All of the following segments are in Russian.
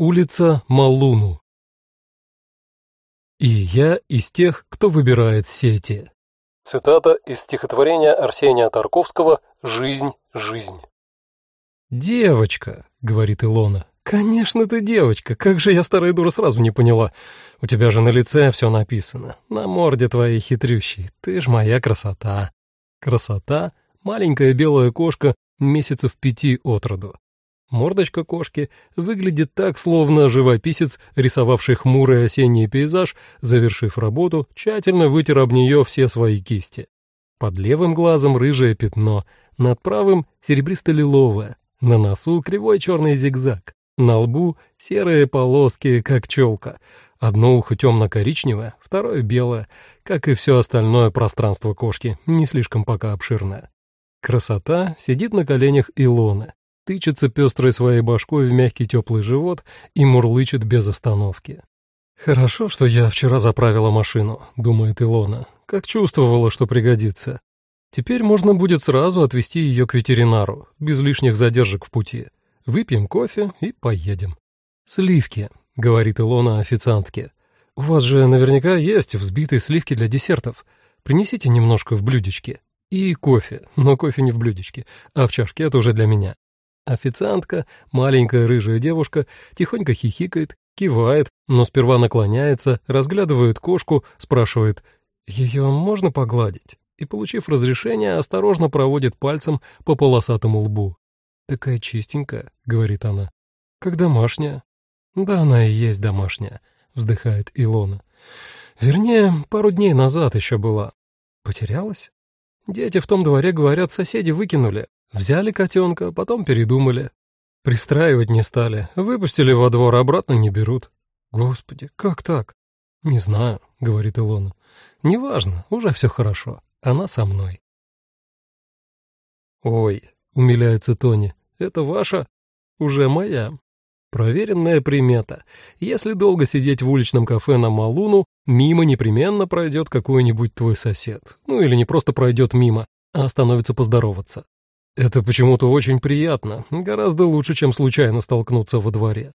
Улица Малуну. И я из тех, кто выбирает сети. Цитата из стихотворения Арсения Тарковского «Жизнь, жизнь». «Девочка», — говорит Илона. «Конечно ты девочка, как же я, старая дура, сразу не поняла. У тебя же на лице все написано, на морде твоей хитрющей. Ты ж моя красота». Красота — маленькая белая кошка месяцев пяти от роду. Мордочка кошки выглядит так, словно живописец, рисовавший хмурый осенний пейзаж, завершив работу, тщательно вытер об нее все свои кисти. Под левым глазом рыжее пятно, над правым серебристо-лиловое, на носу кривой черный зигзаг, на лбу серые полоски, как челка, одно ухо темно-коричневое, второе белое, как и все остальное пространство кошки, не слишком пока обширное. Красота сидит на коленях Илоны, тычется пестрой своей башкой в мягкий теплый живот и мурлычет без остановки. «Хорошо, что я вчера заправила машину», — думает Илона, как чувствовала, что пригодится. Теперь можно будет сразу отвезти ее к ветеринару, без лишних задержек в пути. Выпьем кофе и поедем. «Сливки», — говорит Илона официантке. «У вас же наверняка есть взбитые сливки для десертов. Принесите немножко в блюдечке. И кофе, но кофе не в блюдечке, а в чашке, это уже для меня. Официантка, маленькая рыжая девушка, тихонько хихикает, кивает, но сперва наклоняется, разглядывает кошку, спрашивает «Ее можно погладить?» и, получив разрешение, осторожно проводит пальцем по полосатому лбу. «Такая чистенькая», — говорит она, — «как домашняя». «Да она и есть домашняя», — вздыхает Илона. «Вернее, пару дней назад еще была. Потерялась?» Дети в том дворе, говорят, соседи выкинули. Взяли котенка, потом передумали. Пристраивать не стали, выпустили во двор, обратно не берут. Господи, как так? Не знаю, говорит Илона. Неважно, уже все хорошо. Она со мной. Ой, умиляется Тони, это ваша? Уже моя. Проверенная примета. Если долго сидеть в уличном кафе на Малуну, мимо непременно пройдет какой-нибудь твой сосед. Ну или не просто пройдет мимо, а остановится поздороваться. Это почему-то очень приятно, гораздо лучше, чем случайно столкнуться во дворе.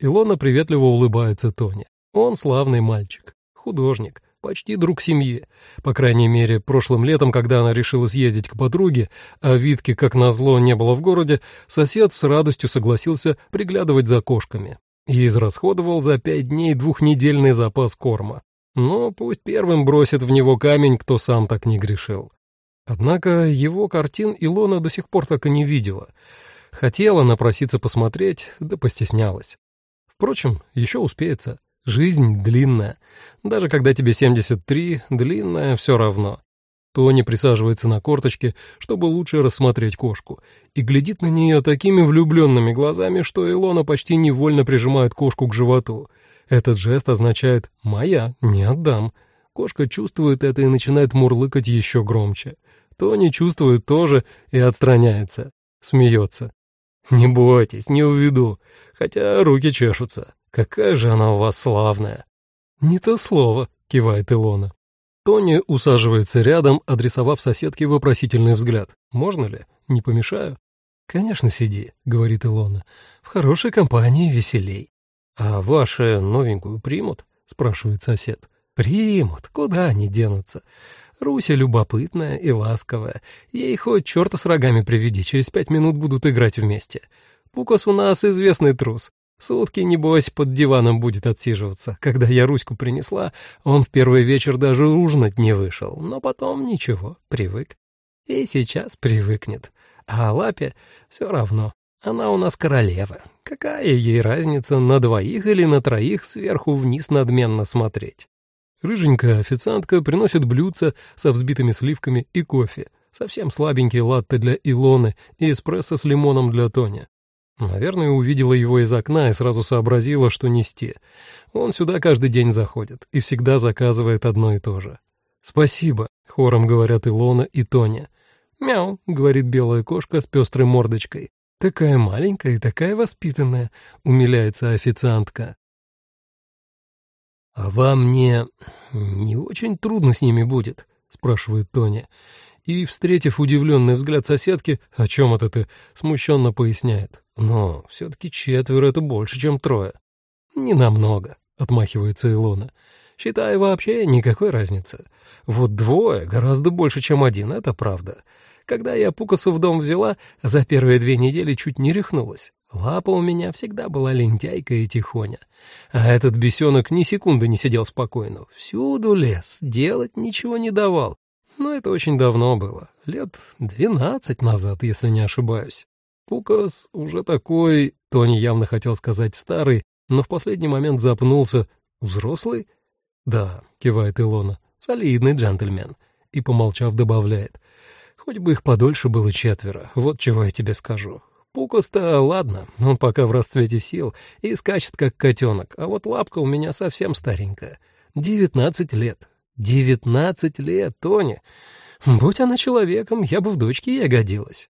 Илона приветливо улыбается Тони. Он славный мальчик, художник, почти друг семьи. По крайней мере, прошлым летом, когда она решила съездить к подруге, а Витки, как назло, не было в городе, сосед с радостью согласился приглядывать за кошками и израсходовал за пять дней двухнедельный запас корма. Но пусть первым бросит в него камень, кто сам так не грешил. Однако его картин Илона до сих пор так и не видела. Хотела напроситься посмотреть, да постеснялась. Впрочем, еще успеется. Жизнь длинная. Даже когда тебе 73, длинная все равно. Тони присаживается на корточке, чтобы лучше рассмотреть кошку, и глядит на нее такими влюбленными глазами, что Илона почти невольно прижимает кошку к животу. Этот жест означает «моя, не отдам». Кошка чувствует это и начинает мурлыкать еще громче. Тони чувствует тоже и отстраняется, смеется. «Не бойтесь, не уведу, хотя руки чешутся». Какая же она у вас славная!» «Не то слово», — кивает Илона. Тони усаживается рядом, адресовав соседке вопросительный взгляд. «Можно ли? Не помешаю?» «Конечно, сиди», — говорит Илона. «В хорошей компании веселей». «А ваши новенькую примут?» — спрашивает сосед. «Примут. Куда они денутся? Руся любопытная и ласковая. Ей хоть черта с рогами приведи, через пять минут будут играть вместе. Пукас у нас известный трус. Сутки, небось, под диваном будет отсиживаться. Когда я Руську принесла, он в первый вечер даже ужинать не вышел, но потом ничего, привык. И сейчас привыкнет. А Лапе все равно. Она у нас королева. Какая ей разница, на двоих или на троих сверху вниз надменно смотреть? Рыженькая официантка приносит блюдца со взбитыми сливками и кофе. Совсем слабенький латте для Илоны и эспрессо с лимоном для Тони. Наверное, увидела его из окна и сразу сообразила, что нести. Он сюда каждый день заходит и всегда заказывает одно и то же. «Спасибо», — хором говорят Илона и Тоня. «Мяу», — говорит белая кошка с пестрой мордочкой. «Такая маленькая и такая воспитанная», — умиляется официантка. «А вам не... не очень трудно с ними будет?» — спрашивает Тоня. И, встретив удивленный взгляд соседки, «О чем это ты?» — смущенно поясняет. Но все-таки четверо — это больше, чем трое. Не намного, отмахивается Илона. Считай, вообще никакой разницы. Вот двое гораздо больше, чем один, это правда. Когда я Пукаса в дом взяла, за первые две недели чуть не рехнулась. Лапа у меня всегда была лентяйка и тихоня. А этот бесенок ни секунды не сидел спокойно. Всюду лез, делать ничего не давал. Но это очень давно было, лет двенадцать назад, если не ошибаюсь. Пукас уже такой, Тони явно хотел сказать старый, но в последний момент запнулся. «Взрослый?» «Да», — кивает Илона, — «солидный джентльмен». И, помолчав, добавляет. «Хоть бы их подольше было четверо, вот чего я тебе скажу. Пукас-то ладно, он пока в расцвете сил и скачет как котенок, а вот лапка у меня совсем старенькая. Девятнадцать лет. Девятнадцать лет, Тони. Будь она человеком, я бы в дочке ей годилась.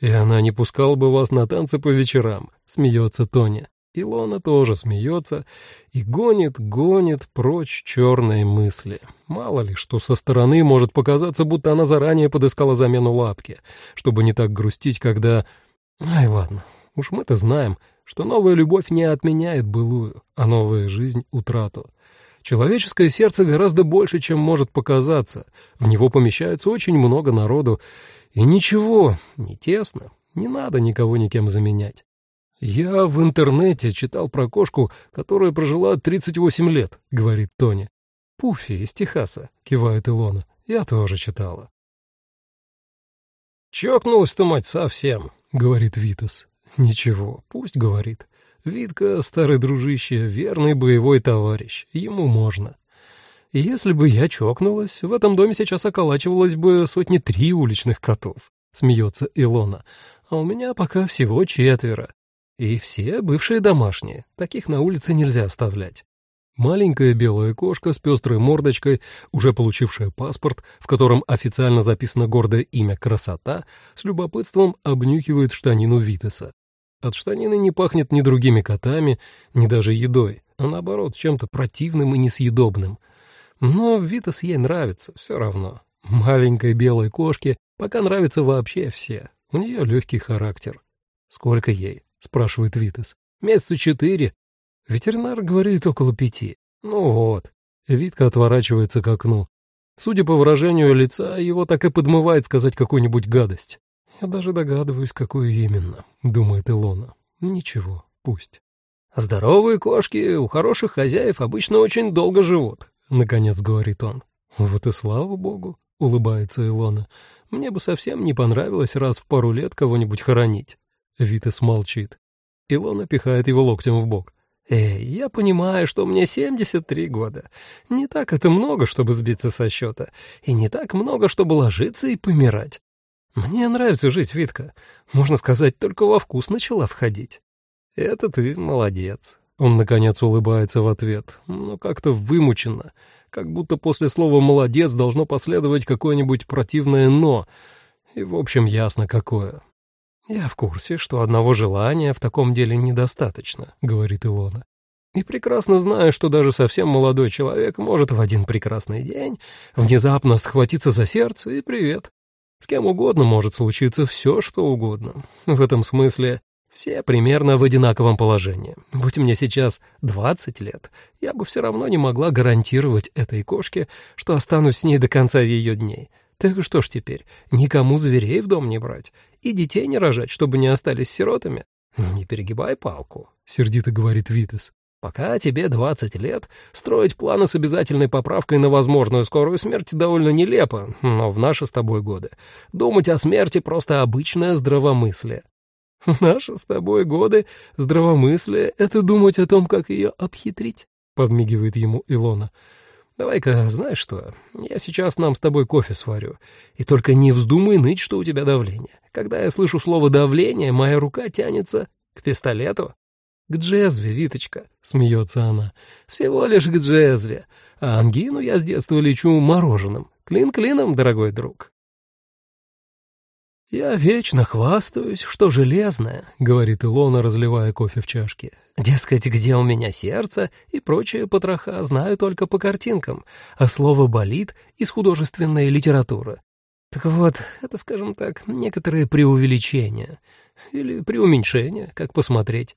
И она не пускала бы вас на танцы по вечерам, смеется Тоня. Илона тоже смеется и гонит, гонит прочь черные мысли. Мало ли, что со стороны может показаться, будто она заранее подыскала замену лапки, чтобы не так грустить, когда... Ай, ладно, уж мы-то знаем, что новая любовь не отменяет былую, а новая жизнь — утрату. Человеческое сердце гораздо больше, чем может показаться. В него помещается очень много народу, и ничего, не тесно, не надо никого никем заменять. «Я в интернете читал про кошку, которая прожила 38 лет», — говорит Тони. «Пуффи из Техаса», — кивает Илона. «Я тоже читала». «Чокнулась-то, мать, совсем», — говорит Витас. «Ничего, пусть говорит. Витка, старый дружище, верный боевой товарищ, ему можно. Если бы я чокнулась, в этом доме сейчас околачивалось бы сотни три уличных котов», — смеется Илона. «А у меня пока всего четверо. И все бывшие домашние, таких на улице нельзя оставлять. Маленькая белая кошка с пестрой мордочкой, уже получившая паспорт, в котором официально записано гордое имя «Красота», с любопытством обнюхивает штанину Витеса. От штанины не пахнет ни другими котами, ни даже едой, а наоборот, чем-то противным и несъедобным. Но Витас ей нравится все равно. Маленькой белой кошке пока нравятся вообще все. У нее легкий характер. Сколько ей? спрашивает Витас. Месяца четыре. Ветеринар говорит около пяти. Ну вот. Витка отворачивается к окну. Судя по выражению лица, его так и подмывает сказать какую-нибудь гадость. Я даже догадываюсь, какую именно, думает Илона. Ничего, пусть. Здоровые кошки у хороших хозяев обычно очень долго живут, наконец говорит он. Вот и слава богу, улыбается Илона. Мне бы совсем не понравилось раз в пару лет кого-нибудь хоронить. Витас молчит. Илона пихает его локтем в бок. «Эй, я понимаю, что мне 73 года. Не так это много, чтобы сбиться со счета, и не так много, чтобы ложиться и помирать. Мне нравится жить, Витка. Можно сказать, только во вкус начала входить». «Это ты молодец». Он, наконец, улыбается в ответ, но как-то вымученно, как будто после слова «молодец» должно последовать какое-нибудь противное «но», и, в общем, ясно какое. «Я в курсе, что одного желания в таком деле недостаточно», — говорит Илона. «И прекрасно знаю, что даже совсем молодой человек может в один прекрасный день внезапно схватиться за сердце и привет. С кем угодно может случиться все, что угодно. В этом смысле все примерно в одинаковом положении. Будь мне сейчас 20 лет, я бы все равно не могла гарантировать этой кошке, что останусь с ней до конца ее дней». Так что ж теперь, никому зверей в дом не брать и детей не рожать, чтобы не остались сиротами? Не перегибай палку, сердито говорит Витас. Пока тебе 20 лет, строить планы с обязательной поправкой на возможную скорую смерть довольно нелепо, но в наши с тобой годы думать о смерти просто обычное здравомыслие. В наши с тобой годы здравомыслие — это думать о том, как ее обхитрить, — подмигивает ему Илона. Давай-ка, знаешь что, я сейчас нам с тобой кофе сварю. И только не вздумай ныть, что у тебя давление. Когда я слышу слово «давление», моя рука тянется к пистолету. «К джезве, Виточка», — смеется она. «Всего лишь к джезве. А ангину я с детства лечу мороженым. Клин клином, дорогой друг». «Я вечно хвастаюсь, что железное», — говорит Илона, разливая кофе в чашке. «Дескать, где у меня сердце и прочие потроха знаю только по картинкам, а слово «болит» из художественной литературы. Так вот, это, скажем так, некоторые преувеличения. Или преуменьшения, как посмотреть.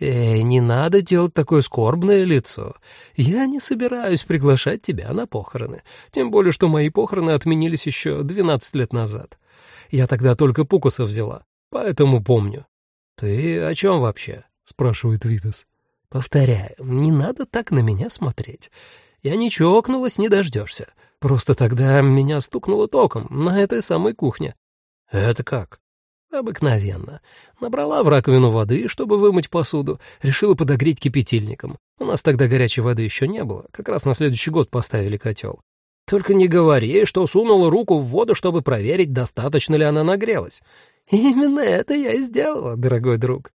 «Эй, не надо делать такое скорбное лицо. Я не собираюсь приглашать тебя на похороны. Тем более, что мои похороны отменились еще 12 лет назад. Я тогда только Пукуса взяла, поэтому помню». «Ты о чем вообще?» — спрашивает Витас. «Повторяю, не надо так на меня смотреть. Я не чокнулась, не дождешься. Просто тогда меня стукнуло током на этой самой кухне». «Это как?» Обыкновенно. Набрала в раковину воды, чтобы вымыть посуду, решила подогреть кипятильником. У нас тогда горячей воды еще не было, как раз на следующий год поставили котел. Только не говори, что сунула руку в воду, чтобы проверить, достаточно ли она нагрелась. Именно это я и сделала, дорогой друг.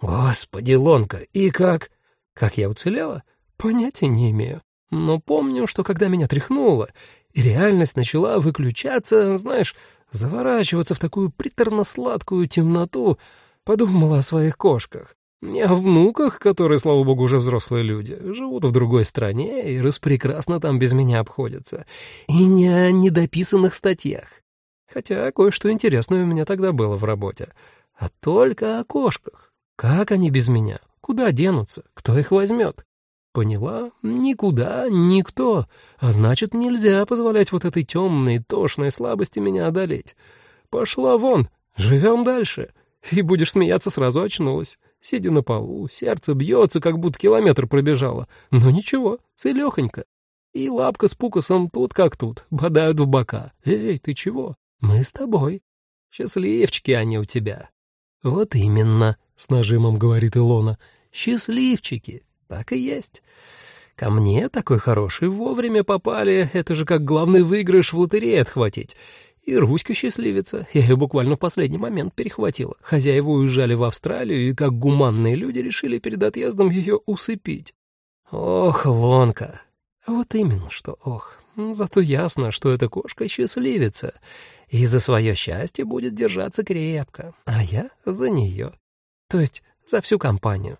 Господи, Лонка, и как? Как я уцелела? Понятия не имею. Но помню, что когда меня тряхнуло, и реальность начала выключаться, знаешь, заворачиваться в такую приторно-сладкую темноту, подумала о своих кошках. Не о внуках, которые, слава богу, уже взрослые люди, живут в другой стране и распрекрасно там без меня обходятся. И не о недописанных статьях. Хотя кое-что интересное у меня тогда было в работе. А только о кошках. Как они без меня? Куда денутся? Кто их возьмет? Поняла? Никуда, никто. А значит, нельзя позволять вот этой темной, тошной слабости меня одолеть. Пошла вон, живем дальше. И будешь смеяться, сразу очнулась. Сидя на полу, сердце бьется, как будто километр пробежала. Но ничего, целехонько. И лапка с пукосом тут как тут, бодают в бока. Эй, ты чего? Мы с тобой. Счастливчики они у тебя. Вот именно, с нажимом говорит Илона. Счастливчики. Так и есть. Ко мне такой хороший вовремя попали, это же как главный выигрыш в лотерее отхватить. И Руська счастливица, я ее буквально в последний момент перехватила. Хозяева уезжали в Австралию, и как гуманные люди решили перед отъездом ее усыпить. Ох, Лонка. Вот именно что ох. Зато ясно, что эта кошка счастливица, и за свое счастье будет держаться крепко, а я за нее. То есть за всю компанию.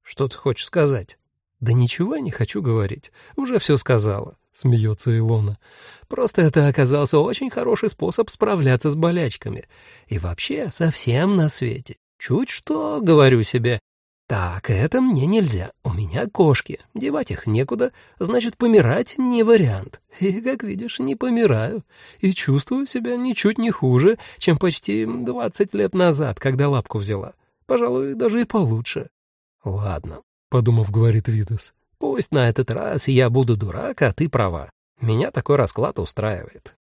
«Что ты хочешь сказать?» «Да ничего не хочу говорить. Уже все сказала», — смеется Илона. «Просто это оказался очень хороший способ справляться с болячками. И вообще совсем на свете. Чуть что, говорю себе. Так, это мне нельзя. У меня кошки. Девать их некуда. Значит, помирать не вариант. И, как видишь, не помираю. И чувствую себя ничуть не хуже, чем почти двадцать лет назад, когда лапку взяла. Пожалуй, даже и получше. «Ладно», — подумав, говорит Витас. «Пусть на этот раз я буду дурак, а ты права. Меня такой расклад устраивает».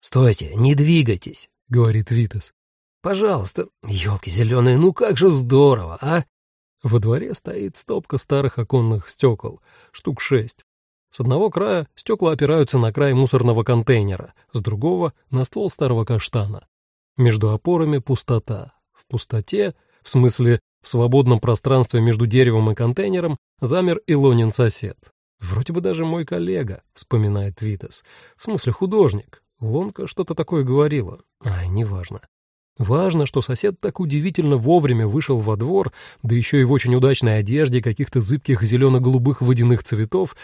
«Стойте, не двигайтесь», — говорит Витас. «Пожалуйста, елки зеленые, ну как же здорово, а?» Во дворе стоит стопка старых оконных стекол, штук шесть. С одного края стекла опираются на край мусорного контейнера, с другого — на ствол старого каштана. Между опорами пустота, пустоте, в смысле в свободном пространстве между деревом и контейнером, замер Илонин сосед. «Вроде бы даже мой коллега», — вспоминает Витас. «В смысле художник. Лонка что-то такое говорила. Ай, неважно. Важно, что сосед так удивительно вовремя вышел во двор, да еще и в очень удачной одежде каких-то зыбких зелено-голубых водяных цветов,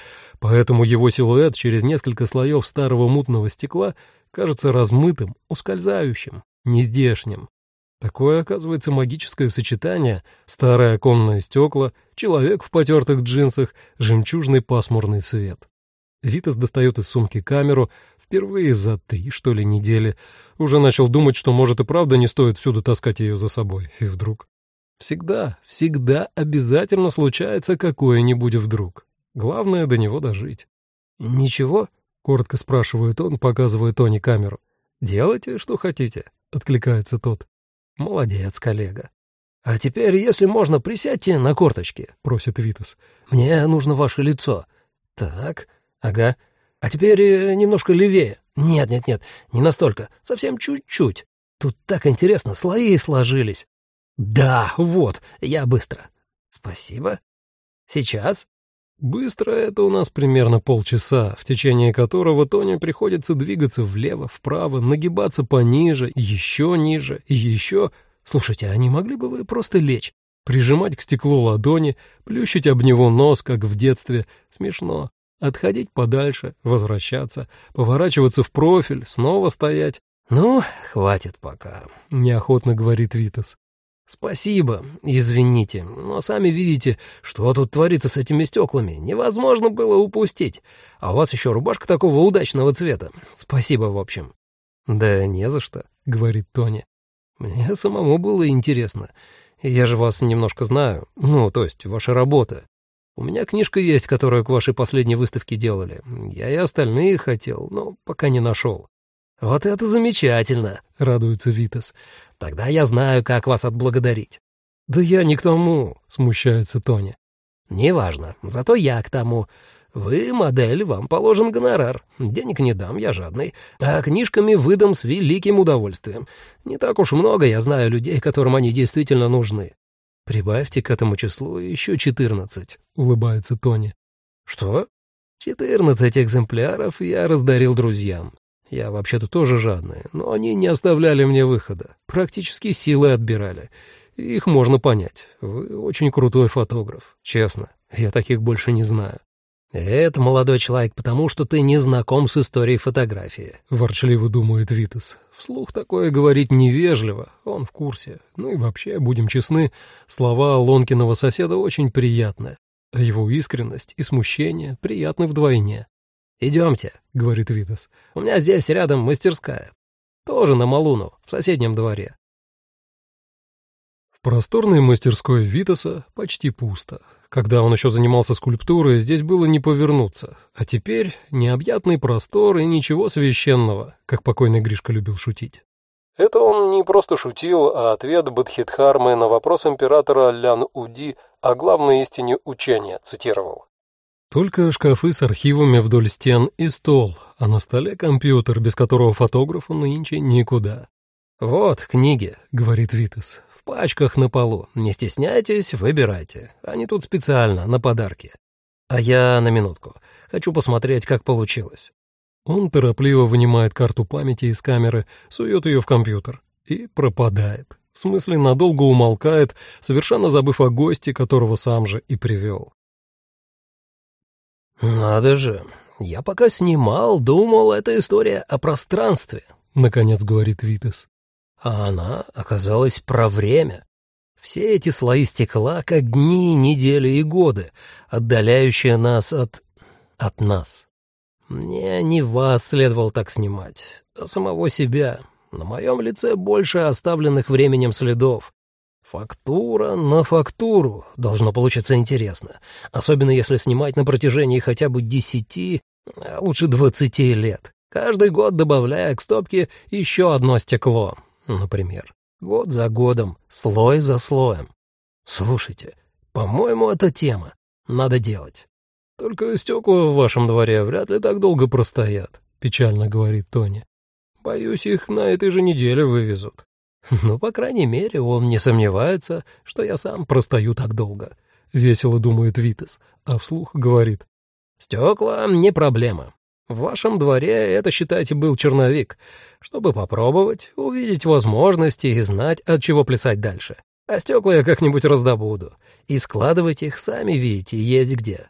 поэтому его силуэт через несколько слоев старого мутного стекла кажется размытым, ускользающим, нездешним. Такое, оказывается, магическое сочетание. Старые оконные стекла, человек в потертых джинсах, жемчужный пасмурный свет. Витас достает из сумки камеру, впервые за три, что ли, недели. Уже начал думать, что, может, и правда не стоит всюду таскать ее за собой. И вдруг... Всегда, всегда обязательно случается какое-нибудь вдруг. Главное до него дожить. «Ничего?» — коротко спрашивает он, показывая Тони камеру. «Делайте, что хотите», — откликается тот. «Молодец, коллега». «А теперь, если можно, присядьте на корточки», — просит Витас. «Мне нужно ваше лицо». «Так, ага. А теперь э, немножко левее. Нет, нет, нет, не настолько, совсем чуть-чуть. Тут так интересно, слои сложились». «Да, вот, я быстро». «Спасибо. Сейчас?» Быстро это у нас примерно полчаса, в течение которого Тоне приходится двигаться влево, вправо, нагибаться пониже, еще ниже, еще... Слушайте, а не могли бы вы просто лечь, прижимать к стеклу ладони, плющить об него нос, как в детстве? Смешно. Отходить подальше, возвращаться, поворачиваться в профиль, снова стоять. «Ну, хватит пока», — неохотно говорит Витас. «Спасибо, извините, но сами видите, что тут творится с этими стеклами. Невозможно было упустить. А у вас еще рубашка такого удачного цвета. Спасибо, в общем». «Да не за что», — говорит Тони. «Мне самому было интересно. Я же вас немножко знаю. Ну, то есть, ваша работа. У меня книжка есть, которую к вашей последней выставке делали. Я и остальные хотел, но пока не нашел. «Вот это замечательно!» — радуется Витас. «Тогда я знаю, как вас отблагодарить». «Да я не к тому», — смущается Тони. «Неважно, зато я к тому. Вы модель, вам положен гонорар. Денег не дам, я жадный. А книжками выдам с великим удовольствием. Не так уж много я знаю людей, которым они действительно нужны. Прибавьте к этому числу еще четырнадцать», — улыбается Тони. «Что?» «Четырнадцать экземпляров я раздарил друзьям. Я вообще-то тоже жадный, но они не оставляли мне выхода, практически силой отбирали. Их можно понять. Вы очень крутой фотограф, честно. Я таких больше не знаю. «Это, молодой человек, потому что ты не знаком с историей фотографии», — ворчливо думает Витас. Вслух такое говорить невежливо, он в курсе. Ну и вообще, будем честны, слова Лонкиного соседа очень приятны. Его искренность и смущение приятны вдвойне. «Идемте», — говорит Витас. «У меня здесь рядом мастерская. Тоже на Малуну, в соседнем дворе». В просторной мастерской Витаса почти пусто. Когда он еще занимался скульптурой, здесь было не повернуться. А теперь необъятный простор и ничего священного, как покойный Гришка любил шутить. Это он не просто шутил, а ответ Бадхидхармы на вопрос императора Лян-Уди о главной истине учения цитировал. Только шкафы с архивами вдоль стен и стол, а на столе компьютер, без которого фотографу нынче никуда. «Вот книги», — говорит Витас, — «в пачках на полу. Не стесняйтесь, выбирайте. Они тут специально, на подарки. А я на минутку. Хочу посмотреть, как получилось». Он торопливо вынимает карту памяти из камеры, сует ее в компьютер и пропадает. В смысле, надолго умолкает, совершенно забыв о госте, которого сам же и привел. «Надо же! Я пока снимал, думал, это история о пространстве», — наконец говорит Витас. А она оказалась про время. Все эти слои стекла, как дни, недели и годы, отдаляющие нас от... от нас. Мне не вас следовало так снимать, а самого себя. На моем лице больше оставленных временем следов. Фактура на фактуру. Должно получиться интересно. Особенно если снимать на протяжении хотя бы десяти, а лучше двадцати лет. Каждый год добавляя к стопке еще одно стекло, например. Год за годом, слой за слоем. Слушайте, по-моему, это тема. Надо делать. Только стекла в вашем дворе вряд ли так долго простоят, печально говорит Тони. Боюсь, их на этой же неделе вывезут. Ну, по крайней мере, он не сомневается, что я сам простою так долго. Весело думает Витас, а вслух говорит. Стекла не проблема. В вашем дворе это, считайте, был черновик, чтобы попробовать, увидеть возможности и знать, от чего плясать дальше. А стекла я как-нибудь раздобуду. И складывать их, сами видите, есть где.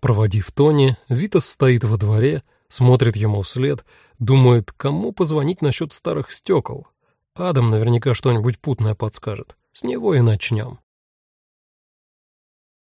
Проводив Тони, Витас стоит во дворе, смотрит ему вслед, думает, кому позвонить насчет старых стекол. Адам наверняка что-нибудь путное подскажет. С него и начнем.